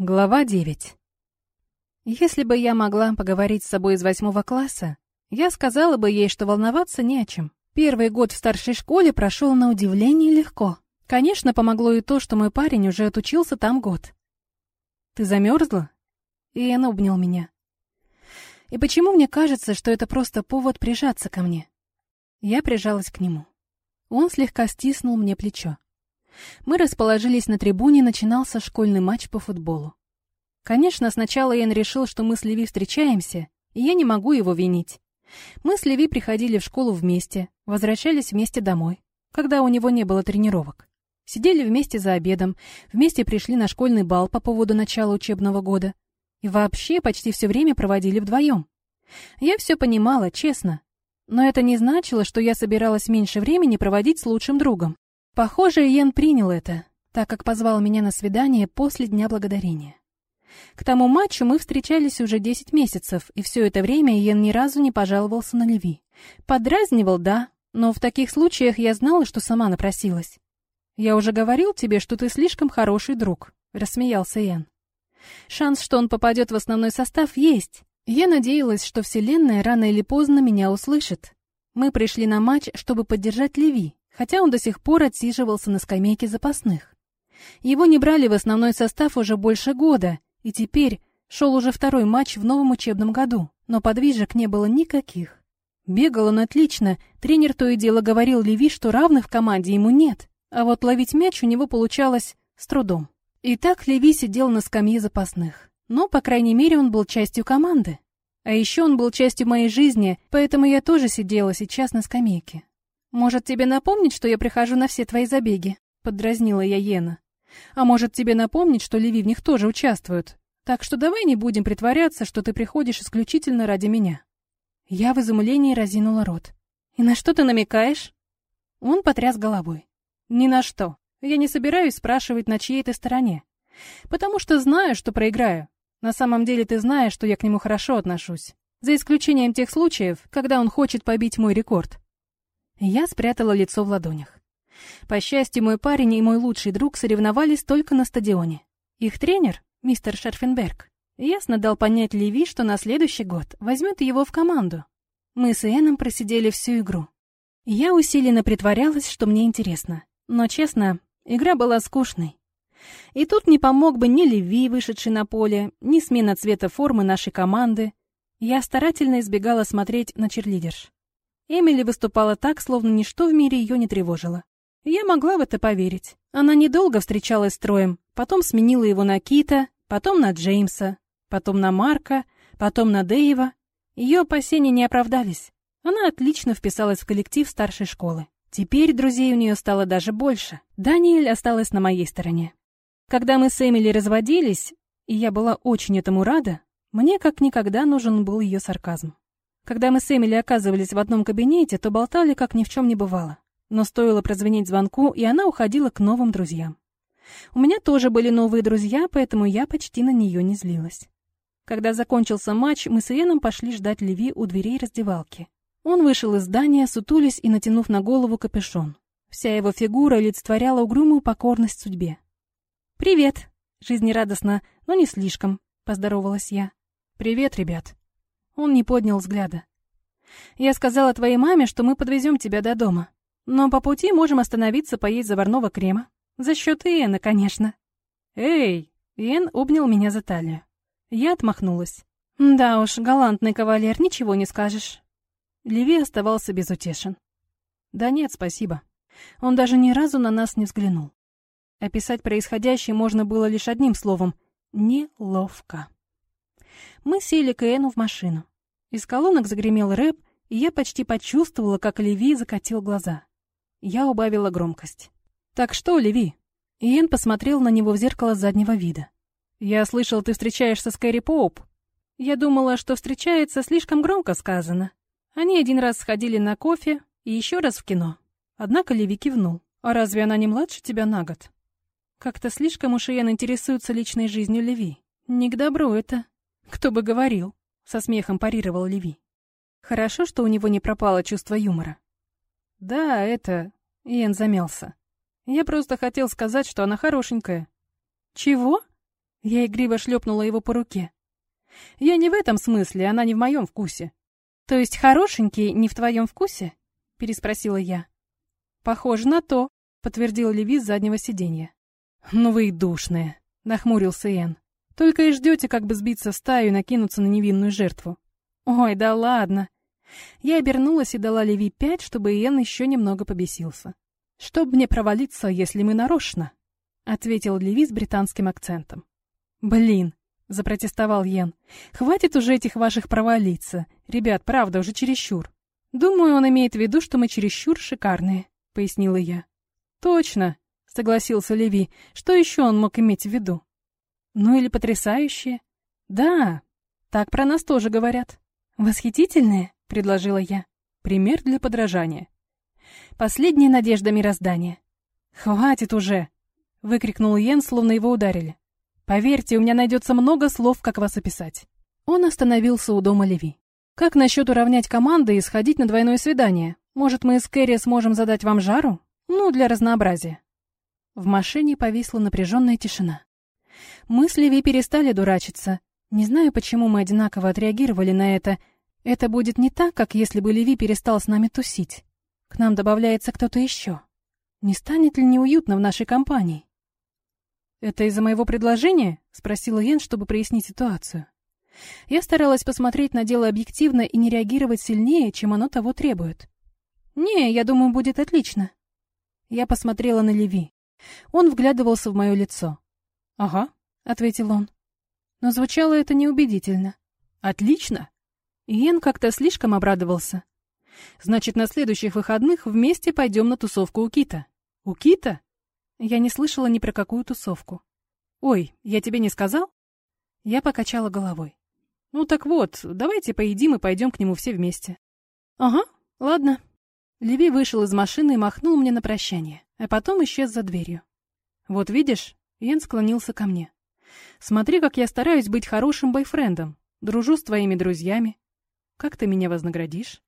Глава 9. Если бы я могла поговорить с собой из восьмого класса, я сказала бы ей, что волноваться не о чем. Первый год в старшей школе прошел на удивление легко. Конечно, помогло и то, что мой парень уже отучился там год. «Ты замерзла?» И он обнял меня. И почему мне кажется, что это просто повод прижаться ко мне? Я прижалась к нему. Он слегка стиснул мне плечо. Мы расположились на трибуне, начинался школьный матч по футболу. Конечно, сначала Ян решил, что мы с Леви встречаемся, и я не могу его винить. Мы с Леви приходили в школу вместе, возвращались вместе домой, когда у него не было тренировок. Сидели вместе за обедом, вместе пришли на школьный бал по поводу начала учебного года. И вообще почти все время проводили вдвоем. Я все понимала, честно. Но это не значило, что я собиралась меньше времени проводить с лучшим другом. Похоже, Йен принял это, так как позвал меня на свидание после Дня Благодарения. К тому матчу мы встречались уже 10 месяцев, и все это время Йен ни разу не пожаловался на Леви. Подразнивал, да, но в таких случаях я знала, что сама напросилась. «Я уже говорил тебе, что ты слишком хороший друг», — рассмеялся Йен. «Шанс, что он попадет в основной состав, есть. Я надеялась, что Вселенная рано или поздно меня услышит. Мы пришли на матч, чтобы поддержать Леви, хотя он до сих пор отсиживался на скамейке запасных. Его не брали в основной состав уже больше года, и теперь шел уже второй матч в новом учебном году, но подвижек не было никаких. Бегал он отлично, тренер то и дело говорил Леви, что равных в команде ему нет, а вот ловить мяч у него получалось с трудом. И так Леви сидел на скамье запасных. Но, по крайней мере, он был частью команды. А еще он был частью моей жизни, поэтому я тоже сидела сейчас на скамейке. «Может, тебе напомнить, что я прихожу на все твои забеги?» — поддразнила я Йена. «А может, тебе напомнить, что Леви в них тоже участвуют? Так что давай не будем притворяться, что ты приходишь исключительно ради меня». Я в изумлении разинула рот. «И на что ты намекаешь?» Он потряс головой. «Ни на что. Я не собираюсь спрашивать, на чьей ты стороне. Потому что знаю, что проиграю. На самом деле ты знаешь, что я к нему хорошо отношусь. За исключением тех случаев, когда он хочет побить мой рекорд. Я спрятала лицо в ладонях. По счастью, мой парень и мой лучший друг соревновались только на стадионе. Их тренер, мистер Шерфенберг, ясно дал понять Леви, что на следующий год возьмет его в команду. Мы с Эном просидели всю игру. Я усиленно притворялась, что мне интересно. Но, честно, игра была скучной. И тут не помог бы ни Леви, вышедший на поле, ни смена цвета формы нашей команды. Я старательно избегала смотреть на черлидерш. Эмили выступала так, словно ничто в мире ее не тревожило. Я могла в это поверить. Она недолго встречалась с Троем, потом сменила его на Кита, потом на Джеймса, потом на Марка, потом на Дэйва. Ее опасения не оправдались. Она отлично вписалась в коллектив старшей школы. Теперь друзей у нее стало даже больше. Даниэль осталась на моей стороне. Когда мы с Эмили разводились, и я была очень этому рада, мне как никогда нужен был ее сарказм. Когда мы с Эмили оказывались в одном кабинете, то болтали, как ни в чем не бывало. Но стоило прозвонить звонку, и она уходила к новым друзьям. У меня тоже были новые друзья, поэтому я почти на нее не злилась. Когда закончился матч, мы с Иеном пошли ждать Леви у дверей раздевалки. Он вышел из здания, сутулись и натянув на голову капюшон. Вся его фигура олицетворяла угрюмую покорность судьбе. «Привет!» — жизнерадостно, но не слишком, — поздоровалась я. «Привет, ребят!» Он не поднял взгляда. «Я сказала твоей маме, что мы подвезем тебя до дома. Но по пути можем остановиться поесть заварного крема. За счет Иэна, конечно». «Эй!» Иэн обнял меня за талию. Я отмахнулась. «Да уж, галантный кавалер, ничего не скажешь». Леви оставался безутешен. «Да нет, спасибо. Он даже ни разу на нас не взглянул. Описать происходящее можно было лишь одним словом — неловко». Мы сели к Эну в машину. Из колонок загремел рэп, и я почти почувствовала, как Леви закатил глаза. Я убавила громкость. «Так что, Леви?» Иэн посмотрел на него в зеркало заднего вида. «Я слышал, ты встречаешься с Кэрри Поуп». Я думала, что встречается слишком громко сказано. Они один раз сходили на кофе и еще раз в кино. Однако Леви кивнул. «А разве она не младше тебя на год?» Как-то слишком уж Иэн интересуется личной жизнью Леви. Не к добру это. «Кто бы говорил?» — со смехом парировал Леви. «Хорошо, что у него не пропало чувство юмора». «Да, это...» — Иэн замялся. «Я просто хотел сказать, что она хорошенькая». «Чего?» Я игриво шлепнула его по руке. «Я не в этом смысле, она не в моем вкусе». «То есть хорошенький не в твоем вкусе?» — переспросила я. «Похоже на то», — подтвердил Леви с заднего сиденья. «Ну вы и душные», — нахмурился Иэн. «Только и ждете, как бы сбиться в стаю и накинуться на невинную жертву». «Ой, да ладно». Я обернулась и дала Леви пять, чтобы Иэн еще немного побесился. «Чтоб мне провалиться, если мы нарочно», — ответил Леви с британским акцентом. «Блин», — запротестовал Йен, — «хватит уже этих ваших провалиться. Ребят, правда, уже чересчур». «Думаю, он имеет в виду, что мы чересчур шикарные», — пояснила я. «Точно», — согласился Леви. «Что еще он мог иметь в виду?» «Ну или потрясающие?» «Да, так про нас тоже говорят». «Восхитительные», — предложила я. «Пример для подражания». «Последняя надежда мироздания». «Хватит уже!» — выкрикнул Йен, словно его ударили. «Поверьте, у меня найдется много слов, как вас описать». Он остановился у дома Леви. «Как насчет уравнять команды и сходить на двойное свидание? Может, мы с Кэрри сможем задать вам жару?» Ну, для разнообразия. В машине повисла напряженная тишина. Мы с Леви перестали дурачиться. Не знаю, почему мы одинаково отреагировали на это. Это будет не так, как если бы Леви перестал с нами тусить. К нам добавляется кто-то еще. Не станет ли неуютно в нашей компании? «Это из-за моего предложения?» — спросила Йен, чтобы прояснить ситуацию. Я старалась посмотреть на дело объективно и не реагировать сильнее, чем оно того требует. «Не, я думаю, будет отлично», я посмотрела на Леви. Он вглядывался в мое лицо. «Ага», — ответил он. Но звучало это неубедительно. «Отлично!» Иен как-то слишком обрадовался. «Значит, на следующих выходных вместе пойдем на тусовку у Кита». «У Кита?» Я не слышала ни про какую тусовку. «Ой, я тебе не сказал?» Я покачала головой. «Ну так вот, давайте поедим и пойдем к нему все вместе». «Ага, ладно», Леви вышел из машины и махнул мне на прощание, а потом исчез за дверью. «Вот видишь?» — Йен склонился ко мне. «Смотри, как я стараюсь быть хорошим бойфрендом. Дружу с твоими друзьями. Как ты меня вознаградишь?»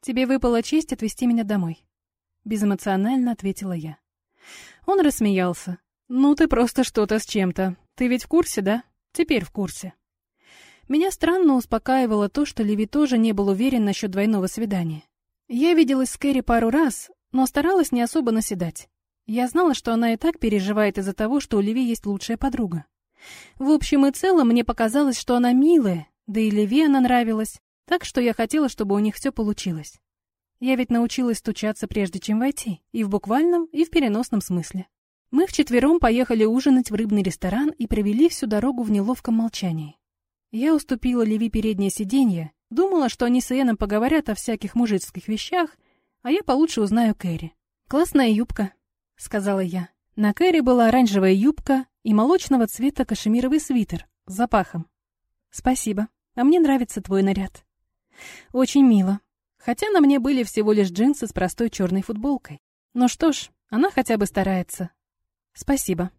«Тебе выпала честь отвезти меня домой», — безэмоционально ответила я. Он рассмеялся. «Ну ты просто что-то с чем-то. Ты ведь в курсе, да? Теперь в курсе». Меня странно успокаивало то, что Леви тоже не был уверен насчет двойного свидания. Я виделась с Кэрри пару раз, но старалась не особо наседать. Я знала, что она и так переживает из-за того, что у Леви есть лучшая подруга. В общем и целом, мне показалось, что она милая, да и Леви она нравилась, так что я хотела, чтобы у них все получилось. Я ведь научилась стучаться, прежде чем войти, и в буквальном, и в переносном смысле. Мы вчетвером поехали ужинать в рыбный ресторан и провели всю дорогу в неловком молчании. Я уступила Леви переднее сиденье, Думала, что они с Иэном поговорят о всяких мужицких вещах, а я получше узнаю Кэрри. «Классная юбка», — сказала я. На Кэрри была оранжевая юбка и молочного цвета кашемировый свитер с запахом. «Спасибо. А мне нравится твой наряд». «Очень мило. Хотя на мне были всего лишь джинсы с простой черной футболкой. Ну что ж, она хотя бы старается. Спасибо».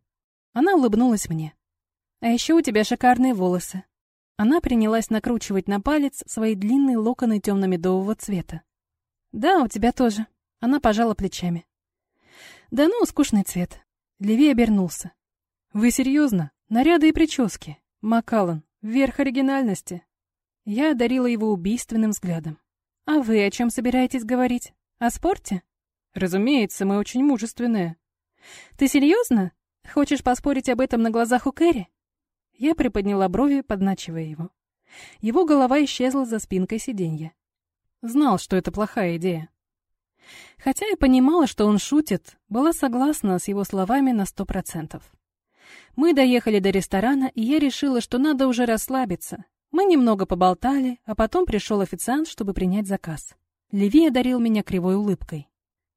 Она улыбнулась мне. «А еще у тебя шикарные волосы. Она принялась накручивать на палец свои длинные локоны темно-медового цвета. «Да, у тебя тоже». Она пожала плечами. «Да ну, скучный цвет». Леви обернулся. «Вы серьезно? Наряды и прически. Макалан, верх оригинальности». Я одарила его убийственным взглядом. «А вы о чем собираетесь говорить? О спорте?» «Разумеется, мы очень мужественные». «Ты серьезно? Хочешь поспорить об этом на глазах у Кэрри?» Я приподняла брови, подначивая его. Его голова исчезла за спинкой сиденья. Знал, что это плохая идея. Хотя я понимала, что он шутит, была согласна с его словами на сто процентов. Мы доехали до ресторана, и я решила, что надо уже расслабиться. Мы немного поболтали, а потом пришел официант, чтобы принять заказ. Леви одарил меня кривой улыбкой.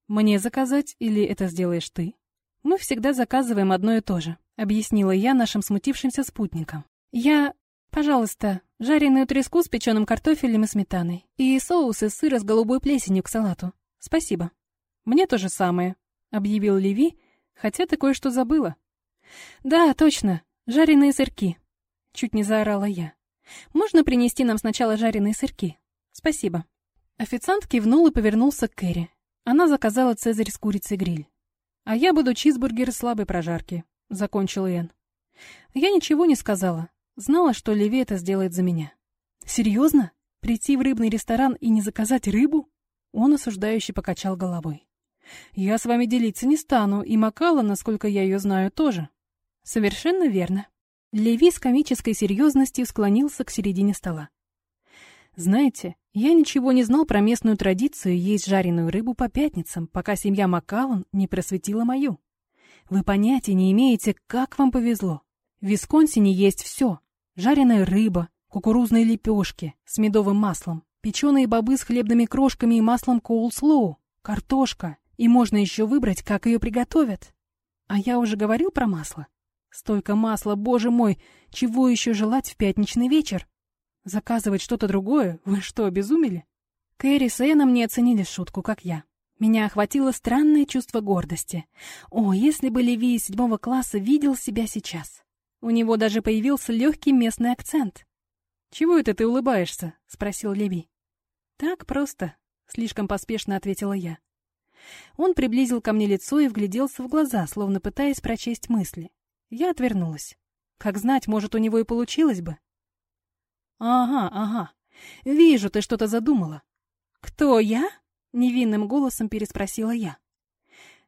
«Мне заказать или это сделаешь ты?» «Мы всегда заказываем одно и то же», — объяснила я нашим смутившимся спутникам. «Я... Пожалуйста, жареную треску с печеным картофелем и сметаной. И соус из сыра с голубой плесенью к салату. Спасибо». «Мне то же самое», — объявил Леви, хотя ты кое-что забыла. «Да, точно, жареные сырки», — чуть не заорала я. «Можно принести нам сначала жареные сырки? Спасибо». Официант кивнул и повернулся к Кэрри. Она заказала цезарь с курицей гриль. «А я буду чизбургер слабой прожарки», — закончил Энн. Я ничего не сказала. Знала, что Леви это сделает за меня. Серьезно? Прийти в рыбный ресторан и не заказать рыбу? Он осуждающе покачал головой. Я с вами делиться не стану, и Макала, насколько я ее знаю, тоже. Совершенно верно. Леви с комической серьезностью склонился к середине стола. Знаете, я ничего не знал про местную традицию есть жареную рыбу по пятницам, пока семья Маккаллан не просветила мою. Вы понятия не имеете, как вам повезло. В Висконсине есть все. Жареная рыба, кукурузные лепешки с медовым маслом, печеные бобы с хлебными крошками и маслом коулслоу, картошка. И можно еще выбрать, как ее приготовят. А я уже говорил про масло. Столько масла, боже мой, чего еще желать в пятничный вечер? Заказывать что-то другое? Вы что, обезумели? Кэрри с Эном не оценили шутку, как я. Меня охватило странное чувство гордости. О, если бы Леви из седьмого класса видел себя сейчас. У него даже появился легкий местный акцент. «Чего это ты улыбаешься?» — спросил Леви. «Так просто», — слишком поспешно ответила я. Он приблизил ко мне лицо и вгляделся в глаза, словно пытаясь прочесть мысли. Я отвернулась. Как знать, может, у него и получилось бы. «Ага, ага. Вижу, ты что-то задумала». «Кто я?» — невинным голосом переспросила я.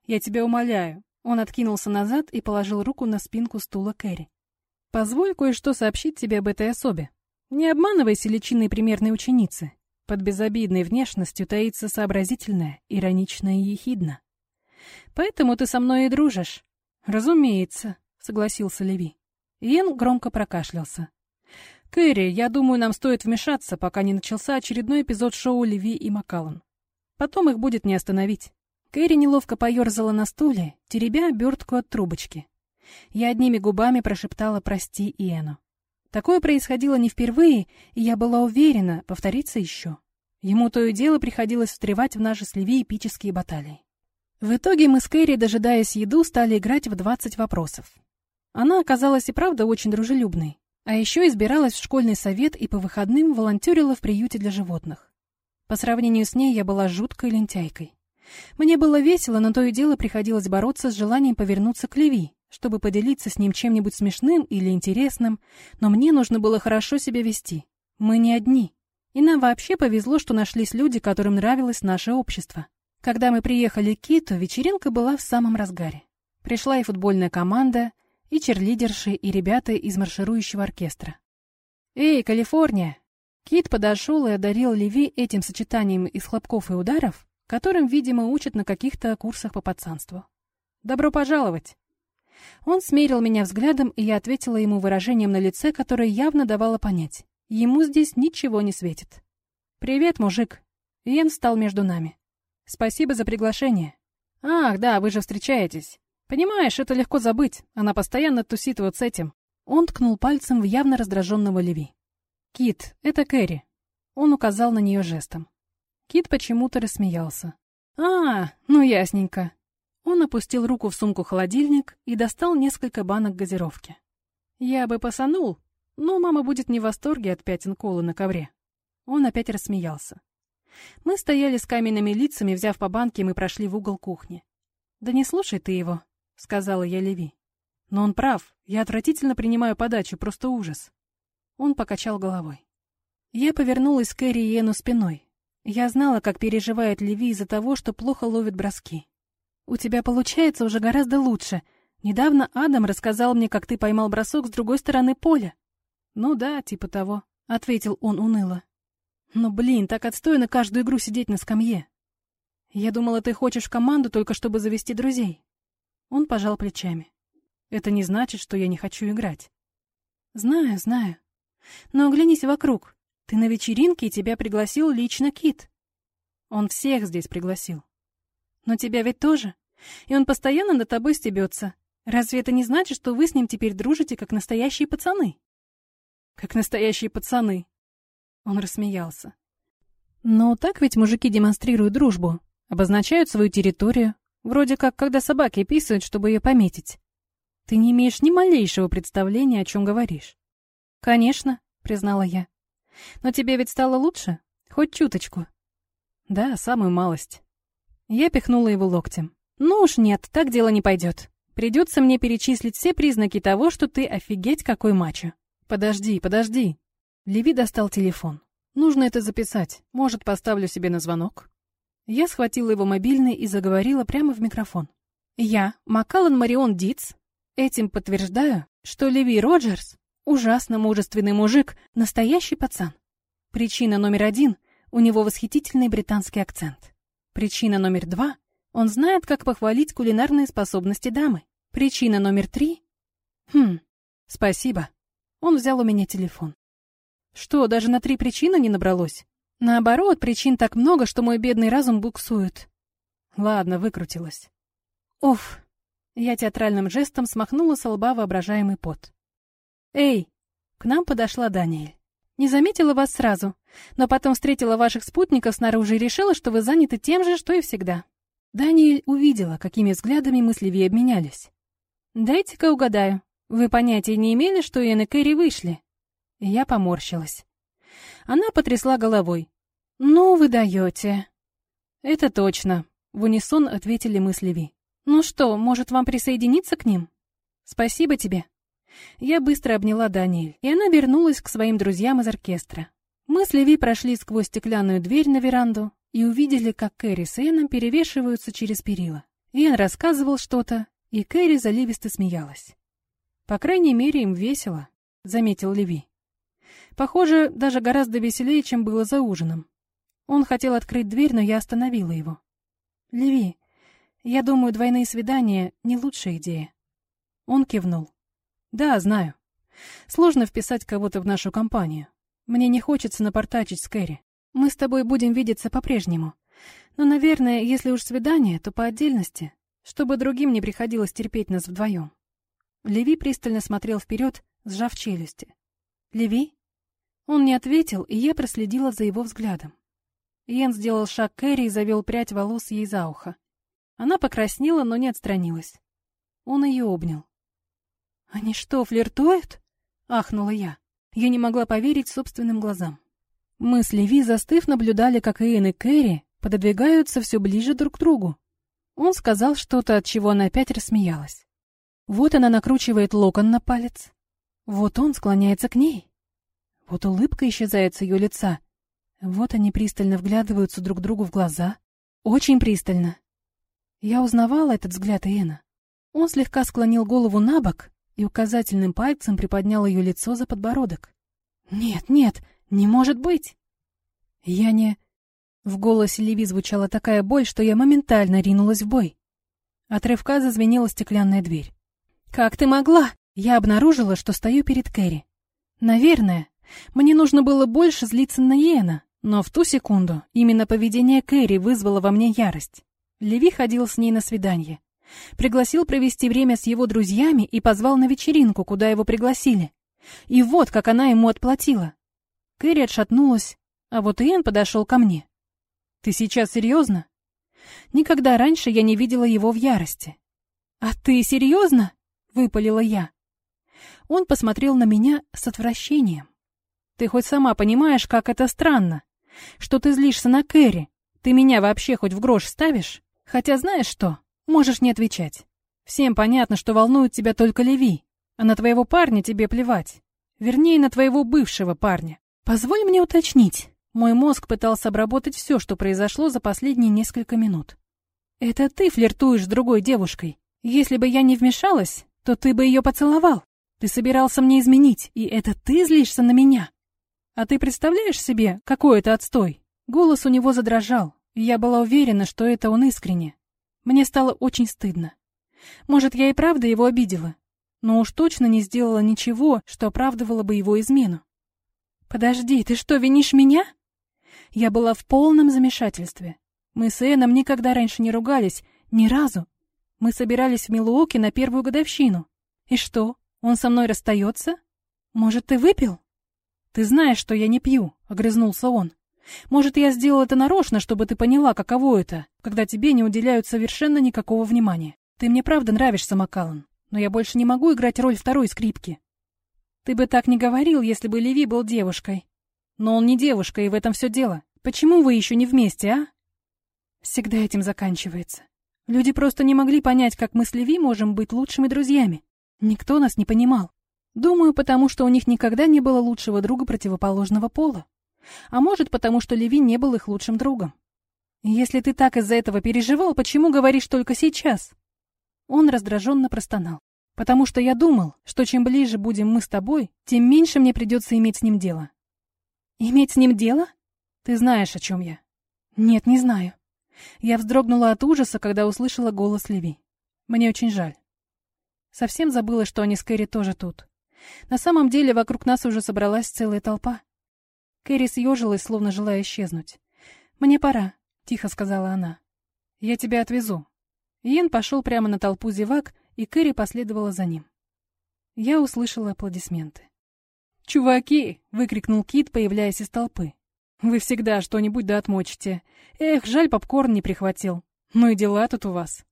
«Я тебя умоляю». Он откинулся назад и положил руку на спинку стула Кэрри. «Позволь кое-что сообщить тебе об этой особе. Не обманывайся личиной примерной ученицы. Под безобидной внешностью таится сообразительная, ироничная и ехидна. Поэтому ты со мной и дружишь». «Разумеется», — согласился Леви. Иен громко прокашлялся. «Кэрри, я думаю, нам стоит вмешаться, пока не начался очередной эпизод шоу Леви и Маккаллан. Потом их будет не остановить». Кэрри неловко поерзала на стуле, теребя обертку от трубочки. Я одними губами прошептала «прости Иэну». Такое происходило не впервые, и я была уверена, повторится еще. Ему то и дело приходилось встревать в наши Леви эпические баталии. В итоге мы с Кэрри, дожидаясь еду, стали играть в 20 вопросов. Она оказалась и правда очень дружелюбной. А еще избиралась в школьный совет и по выходным волонтерила в приюте для животных. По сравнению с ней я была жуткой лентяйкой. Мне было весело, но то и дело приходилось бороться с желанием повернуться к Леви, чтобы поделиться с ним чем-нибудь смешным или интересным, но мне нужно было хорошо себя вести. Мы не одни. И нам вообще повезло, что нашлись люди, которым нравилось наше общество. Когда мы приехали к Киту, вечеринка была в самом разгаре. Пришла и футбольная команда, и черлидерши, и ребята из марширующего оркестра. «Эй, Калифорния!» Кит подошел и одарил Леви этим сочетанием из хлопков и ударов, которым, видимо, учат на каких-то курсах по пацанству. «Добро пожаловать!» Он смерил меня взглядом, и я ответила ему выражением на лице, которое явно давало понять. Ему здесь ничего не светит. «Привет, мужик!» Иен встал между нами. «Спасибо за приглашение». «Ах, да, вы же встречаетесь. Понимаешь, это легко забыть. Она постоянно тусит вот с этим. Он ткнул пальцем в явно раздраженного Леви. «Кит, это Кэрри». Он указал на нее жестом. Кит почему-то рассмеялся. «А, ну ясненько». Он опустил руку в сумку-холодильник и достал несколько банок газировки. «Я бы посанул, но мама будет не в восторге от пятен колы на ковре». Он опять рассмеялся. Мы стояли с каменными лицами, взяв по банке, мы прошли в угол кухни. «Да не слушай ты его», — сказала я Леви. «Но он прав. Я отвратительно принимаю подачу, просто ужас». Он покачал головой. Я повернулась к Эну спиной. Я знала, как переживает Леви из-за того, что плохо ловит броски. «У тебя получается уже гораздо лучше. Недавно Адам рассказал мне, как ты поймал бросок с другой стороны поля». «Ну да, типа того», — ответил он уныло. «Но, блин, так отстойно каждую игру сидеть на скамье. Я думала, ты хочешь в команду только чтобы завести друзей». Он пожал плечами. Это не значит, что я не хочу играть. Знаю, знаю. Но оглянись вокруг. Ты на вечеринке, и тебя пригласил лично Кит. Он всех здесь пригласил. Но тебя ведь тоже. И он постоянно над тобой стебется. Разве это не значит, что вы с ним теперь дружите, как настоящие пацаны? Как настоящие пацаны. Он рассмеялся. Но так ведь мужики демонстрируют дружбу, обозначают свою территорию, Вроде как, когда собаки писают, чтобы ее пометить. Ты не имеешь ни малейшего представления, о чем говоришь. Конечно, признала я. Но тебе ведь стало лучше? Хоть чуточку. Да, самую малость. Я пихнула его локтем. Ну уж нет, так дело не пойдет. Придется мне перечислить все признаки того, что ты офигеть какой мачо. Подожди, подожди. Леви достал телефон. Нужно это записать. Может, поставлю себе на звонок? Я схватила его мобильный и заговорила прямо в микрофон. Я, Макалан Марион Дитс, этим подтверждаю, что Леви Роджерс — ужасно мужественный мужик, настоящий пацан. Причина номер один — у него восхитительный британский акцент. Причина номер два — он знает, как похвалить кулинарные способности дамы. Причина номер три — хм, спасибо. Он взял у меня телефон. Что, даже на три причины не набралось? Наоборот, причин так много, что мой бедный разум буксует. Ладно, выкрутилась. Уф. Я театральным жестом смахнула с лба воображаемый пот. Эй, к нам подошла Даниэль. Не заметила вас сразу, но потом встретила ваших спутников снаружи и решила, что вы заняты тем же, что и всегда. Даниэль увидела, какими взглядами мы с Ливи обменялись. «Дайте-ка угадаю. Вы понятия не имели, что Иэн и Кэрри вышли?» Я поморщилась. Она потрясла головой. «Ну, вы даете». «Это точно», — в унисон ответили мы с Леви. «Ну что, может, вам присоединиться к ним?» «Спасибо тебе». Я быстро обняла Даниэль, и она вернулась к своим друзьям из оркестра. Мы с Леви прошли сквозь стеклянную дверь на веранду и увидели, как Кэрри с Эном перевешиваются через перила. Иэн рассказывал что-то, и Кэрри заливисто смеялась. «По крайней мере, им весело», — заметил Леви. Похоже, даже гораздо веселее, чем было за ужином. Он хотел открыть дверь, но я остановила его. «Леви, я думаю, двойные свидания — не лучшая идея». Он кивнул. «Да, знаю. Сложно вписать кого-то в нашу компанию. Мне не хочется напортачить с Кэрри. Мы с тобой будем видеться по-прежнему. Но, наверное, если уж свидание, то по отдельности, чтобы другим не приходилось терпеть нас вдвоем». Леви пристально смотрел вперед, сжав челюсти. «Леви?» Он не ответил, и я проследила за его взглядом. Йен сделал шаг к Кэрри и завел прядь волос ей за ухо. Она покраснела, но не отстранилась. Он ее обнял. «Они что, флиртуют?» — ахнула я. Я не могла поверить собственным глазам. Мы с Леви, застыв, наблюдали, как Иэн и Кэрри пододвигаются все ближе друг к другу. Он сказал что-то, от чего она опять рассмеялась. Вот она накручивает локон на палец. Вот он склоняется к ней. Вот улыбка исчезает с ее лица. Вот они пристально вглядываются друг другу в глаза. Очень пристально. Я узнавала этот взгляд Иэна. Он слегка склонил голову на бок и указательным пальцем приподнял ее лицо за подбородок. «Нет, нет, не может быть!» Я не... В голосе Леви звучала такая боль, что я моментально ринулась в бой. От рывка зазвенела стеклянная дверь. «Как ты могла?» Я обнаружила, что стою перед Кэрри. Наверное, мне нужно было больше злиться на Йена, но в ту секунду именно поведение Кэрри вызвало во мне ярость. Леви ходил с ней на свидание. Пригласил провести время с его друзьями и позвал на вечеринку, куда его пригласили. И вот как она ему отплатила. Кэрри отшатнулась, а вот Иэн подошел ко мне. «Ты сейчас серьезно?» Никогда раньше я не видела его в ярости. «А ты серьезно?» — выпалила я. Он посмотрел на меня с отвращением. Ты хоть сама понимаешь, как это странно? Что ты злишься на Кэрри? Ты меня вообще хоть в грош ставишь? Хотя знаешь что? Можешь не отвечать. Всем понятно, что волнует тебя только Леви, а на твоего парня тебе плевать. Вернее, на твоего бывшего парня. Позволь мне уточнить. Мой мозг пытался обработать все, что произошло за последние несколько минут. Это ты флиртуешь с другой девушкой. Если бы я не вмешалась, то ты бы ее поцеловал. Ты собирался мне изменить, и это ты злишься на меня. «А ты представляешь себе, какой это отстой?» Голос у него задрожал, и я была уверена, что это он искренне. Мне стало очень стыдно. Может, я и правда его обидела, но уж точно не сделала ничего, что оправдывало бы его измену. «Подожди, ты что, винишь меня?» Я была в полном замешательстве. Мы с Эном никогда раньше не ругались, ни разу. Мы собирались в Милуоке на первую годовщину. И что, он со мной расстается? Может, ты выпил? «Ты знаешь, что я не пью», — огрызнулся он. «Может, я сделал это нарочно, чтобы ты поняла, каково это, когда тебе не уделяют совершенно никакого внимания. Ты мне правда нравишься, Макалан, но я больше не могу играть роль второй скрипки». «Ты бы так не говорил, если бы Леви был девушкой». «Но он не девушка, и в этом все дело. Почему вы еще не вместе, а?» «Всегда этим заканчивается. Люди просто не могли понять, как мы с Леви можем быть лучшими друзьями. Никто нас не понимал. Думаю, потому что у них никогда не было лучшего друга противоположного пола. А может, потому что Леви не был их лучшим другом. Если ты так из-за этого переживал, почему говоришь только сейчас? Он раздраженно простонал. Потому что я думал, что чем ближе будем мы с тобой, тем меньше мне придется иметь с ним дело. Иметь с ним дело? Ты знаешь, о чем я. Нет, не знаю. Я вздрогнула от ужаса, когда услышала голос Леви. Мне очень жаль. Совсем забыла, что они с Кэрри тоже тут. На самом деле вокруг нас уже собралась целая толпа. Кэрри съежилась, словно желая исчезнуть. «Мне пора», — тихо сказала она. «Я тебя отвезу». Иен пошел прямо на толпу зевак, и Кэрри последовала за ним. Я услышала аплодисменты. «Чуваки!» — выкрикнул Кит, появляясь из толпы. «Вы всегда что-нибудь да отмочите. Эх, жаль, попкорн не прихватил. Ну и дела тут у вас».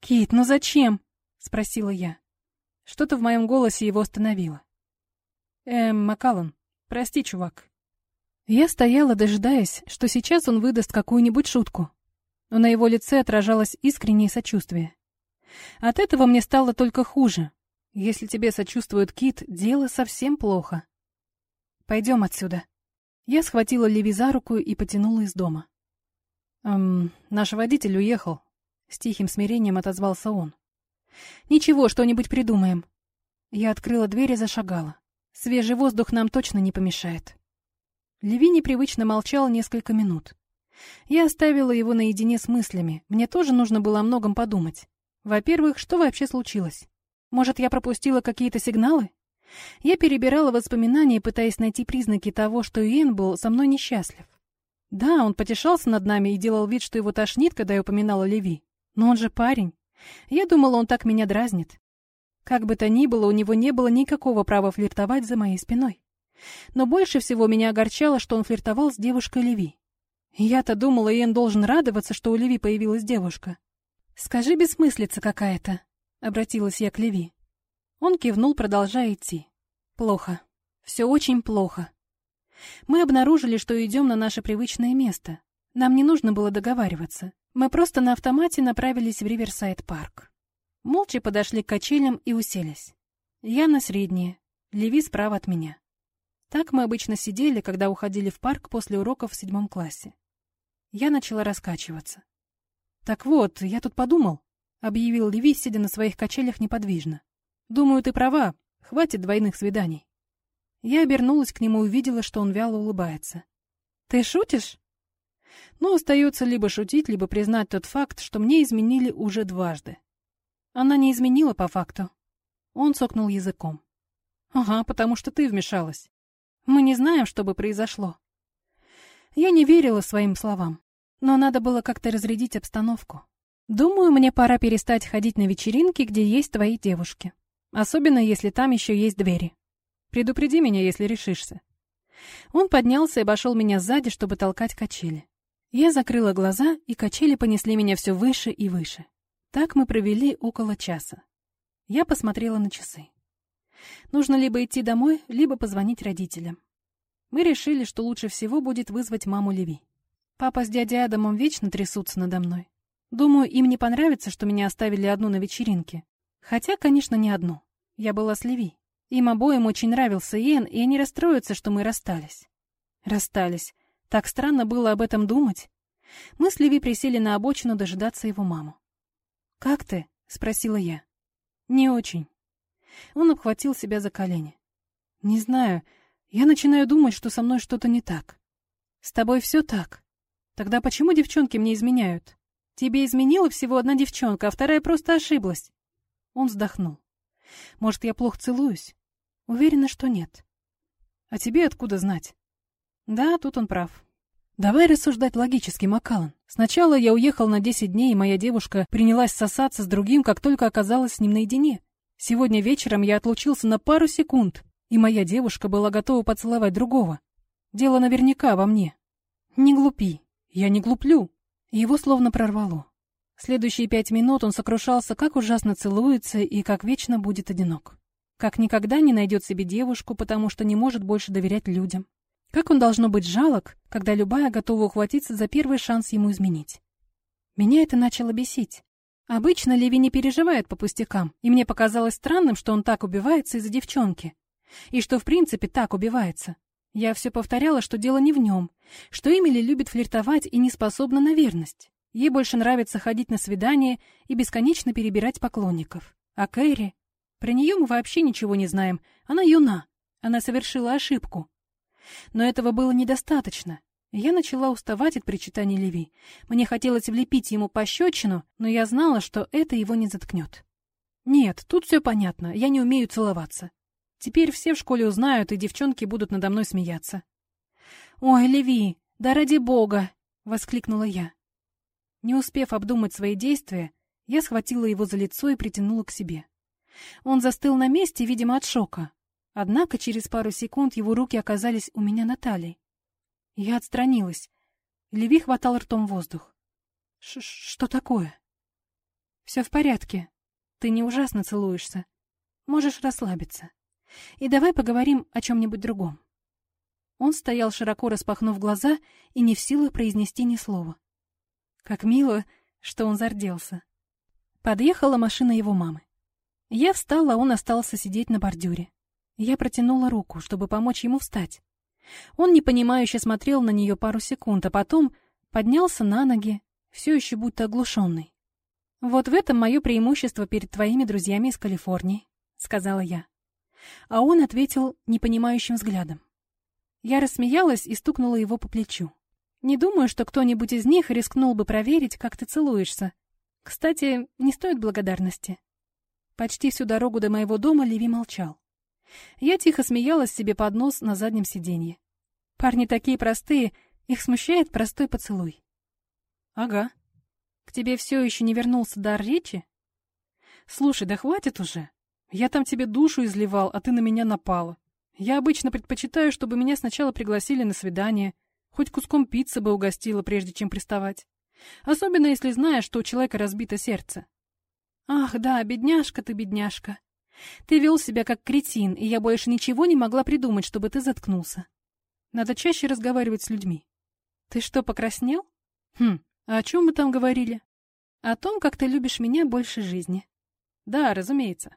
«Кит, ну зачем?» — спросила я. Что-то в моем голосе его остановило. «Эм, Макалан, прости, чувак». Я стояла, дожидаясь, что сейчас он выдаст какую-нибудь шутку. Но на его лице отражалось искреннее сочувствие. От этого мне стало только хуже. Если тебе сочувствует Кит, дело совсем плохо. Пойдем отсюда. Я схватила Леви за руку и потянула из дома. «Эм, наш водитель уехал», — с тихим смирением отозвался он. «Ничего, что-нибудь придумаем». Я открыла дверь и зашагала. Свежий воздух нам точно не помешает. Леви непривычно молчал несколько минут. Я оставила его наедине с мыслями. Мне тоже нужно было о многом подумать. Во-первых, что вообще случилось? Может, я пропустила какие-то сигналы? Я перебирала воспоминания, пытаясь найти признаки того, что Иэн был со мной несчастлив. Да, он потешался над нами и делал вид, что его тошнит, когда я упоминала Леви. Но он же парень. Я думала, он так меня дразнит. Как бы то ни было, у него не было никакого права флиртовать за моей спиной. Но больше всего меня огорчало, что он флиртовал с девушкой Леви. Я-то думала, Иэн должен радоваться, что у Леви появилась девушка. «Скажи, бессмыслица какая-то», — обратилась я к Леви. Он кивнул, продолжая идти. «Плохо. Все очень плохо. Мы обнаружили, что идем на наше привычное место. Нам не нужно было договариваться. Мы просто на автомате направились в Риверсайд-парк. Молча подошли к качелям и уселись. Я на среднее, Леви справа от меня. Так мы обычно сидели, когда уходили в парк после уроков в седьмом классе. Я начала раскачиваться. «Так вот, я тут подумал», — объявил Леви, сидя на своих качелях неподвижно. «Думаю, ты права. Хватит двойных свиданий». Я обернулась к нему и увидела, что он вяло улыбается. «Ты шутишь?» Ну, остается либо шутить, либо признать тот факт, что мне изменили уже дважды. Она не изменила по факту. Он сокнул языком. «Ага, потому что ты вмешалась. Мы не знаем, что бы произошло». Я не верила своим словам. Но надо было как-то разрядить обстановку. Думаю, мне пора перестать ходить на вечеринки, где есть твои девушки. Особенно, если там еще есть двери. Предупреди меня, если решишься. Он поднялся и обошел меня сзади, чтобы толкать качели. Я закрыла глаза, и качели понесли меня все выше и выше. Так мы провели около часа. Я посмотрела на часы. Нужно либо идти домой, либо позвонить родителям. Мы решили, что лучше всего будет вызвать маму Леви. Папа с дядей Адамом вечно трясутся надо мной. Думаю, им не понравится, что меня оставили одну на вечеринке. Хотя, конечно, не одну. Я была с Леви. Им обоим очень нравился Иэн, и они расстроятся, что мы расстались. Расстались. Так странно было об этом думать. Мы с Леви присели на обочину дожидаться его маму. «Как ты?» — спросила я. «Не очень». Он обхватил себя за колени. «Не знаю. Я начинаю думать, что со мной что-то не так. С тобой все так?» Тогда почему девчонки мне изменяют? Тебе изменила всего одна девчонка, а вторая просто ошиблась. Он вздохнул. Может, я плохо целуюсь? Уверена, что нет. А тебе откуда знать? Да, тут он прав. Давай рассуждать логически, Макалан. Сначала я уехал на 10 дней, и моя девушка принялась сосаться с другим, как только оказалась с ним наедине. Сегодня вечером я отлучился на пару секунд, и моя девушка была готова поцеловать другого. Дело наверняка во мне. Не глупи. Я не глуплю. Его словно прорвало. Следующие пять минут он сокрушался, как ужасно целуется и как вечно будет одинок. Как никогда не найдет себе девушку, потому что не может больше доверять людям. Как он должно быть жалок, когда любая готова ухватиться за первый шанс ему изменить. Меня это начало бесить. Обычно Леви не переживает по пустякам, и мне показалось странным, что он так убивается из-за девчонки. И что, в принципе, так убивается. Я все повторяла, что дело не в нем, что Эмили любит флиртовать и не способна на верность. Ей больше нравится ходить на свидания и бесконечно перебирать поклонников. А Кэрри? Про нее мы вообще ничего не знаем. Она юна. Она совершила ошибку. Но этого было недостаточно. Я начала уставать от причитаний Леви. Мне хотелось влепить ему пощечину, но я знала, что это его не заткнет. Нет, тут все понятно, я не умею целоваться. Теперь все в школе узнают, и девчонки будут надо мной смеяться. «Ой, Леви, да ради бога!» — воскликнула я. Не успев обдумать свои действия, я схватила его за лицо и притянула к себе. Он застыл на месте, видимо, от шока. Однако через пару секунд его руки оказались у меня на талии. Я отстранилась. Леви хватал ртом воздух. Ш «Что такое?» «Все в порядке. Ты не ужасно целуешься. Можешь расслабиться. И давай поговорим о чем-нибудь другом». Он стоял, широко распахнув глаза, и не в силах произнести ни слова. Как мило, что он зарделся. Подъехала машина его мамы. Я встала, а он остался сидеть на бордюре. Я протянула руку, чтобы помочь ему встать. Он непонимающе смотрел на нее пару секунд, а потом поднялся на ноги, все еще будто оглушенный. «Вот в этом мое преимущество перед твоими друзьями из Калифорнии», — сказала я. А он ответил непонимающим взглядом. Я рассмеялась и стукнула его по плечу. «Не думаю, что кто-нибудь из них рискнул бы проверить, как ты целуешься. Кстати, не стоит благодарности». Почти всю дорогу до моего дома Леви молчал. Я тихо смеялась себе под нос на заднем сиденье. Парни такие простые, их смущает простой поцелуй. Ага. К тебе все еще не вернулся дар речи? Слушай, да хватит уже. Я там тебе душу изливал, а ты на меня напала. Я обычно предпочитаю, чтобы меня сначала пригласили на свидание, хоть куском пиццы бы угостила, прежде чем приставать. Особенно, если знаешь, что у человека разбито сердце. Ах, да, бедняжка ты, бедняжка. Ты вел себя как кретин, и я больше ничего не могла придумать, чтобы ты заткнулся. Надо чаще разговаривать с людьми. Ты что, покраснел? Хм, а о чем мы там говорили? О том, как ты любишь меня больше жизни. Да, разумеется.